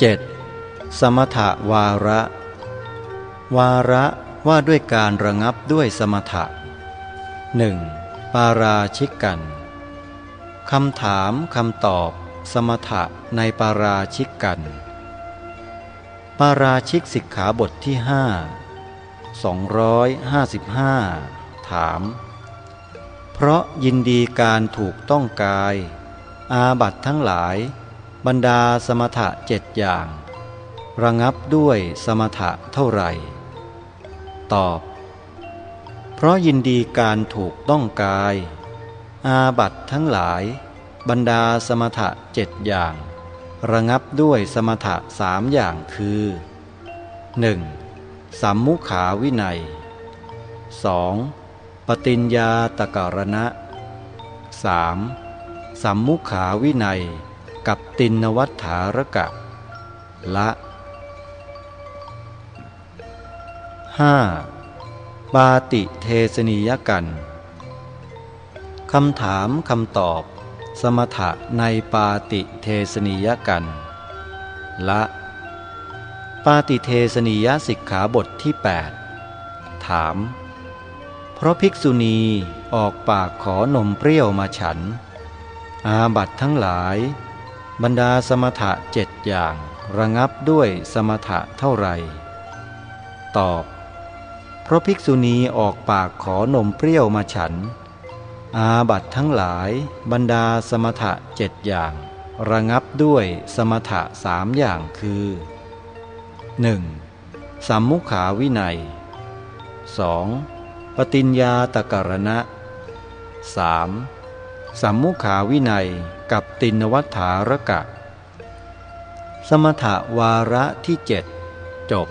7. สมถวาระ วาระว่าด้วยการระงับด้วยสมถะ 1. ปาราชิกกันคำถามคำตอบ สมถะในปาราชิกกัน ปาราชิกสิกขาบทที่ห้า255 ถาม เพราะยินดีการถูกต้องกาย อาบัตทั้งหลาย บรรดาสมถะเจ็ดอย่าง ระงับด้วยสมถะเท่าไหร่ ตอบ เพราะยินดีการถูกต้องกาย อาบัตทั้งหลาย บรรดาสมถะเจ็ดอย่าง ระงับด้วยสมถะสามอย่างคือ 1. สัมมุขาวินัย 2. ปฏิญญาตกรณะ 3. สัมมุขาวินัย กับตินวัฏฐารกะละ 5. ปาติเทสนิยกันคำถามคำตอบ สมถะในปาติเทสนิยกัน ละ ปาติเทสนิยสิกขาบทที่ 8 ถาม เพราะภิกษุณีออกปากขอนมเปรี้ยวมาฉัน อาบัตทั้งหลาย บรรดาสมถะเจ็ดอย่างระงับด้วยสมถะเท่าไหร่ ตอบ เพราะภิกษุณีออกปากขอนมเปรี้ยวมาฉัน อาบัตทั้งหลายบรรดาสมถะเจ็ดอย่าง ระงับด้วยสมถะสามอย่างคือ 1. สัมมุขาวินัย 2. ปฏิญญาตกรณะ 3. สัมมุขาวินัยกับตินวัฏฐารกะ สมถะวาระที่เจ็ดจบ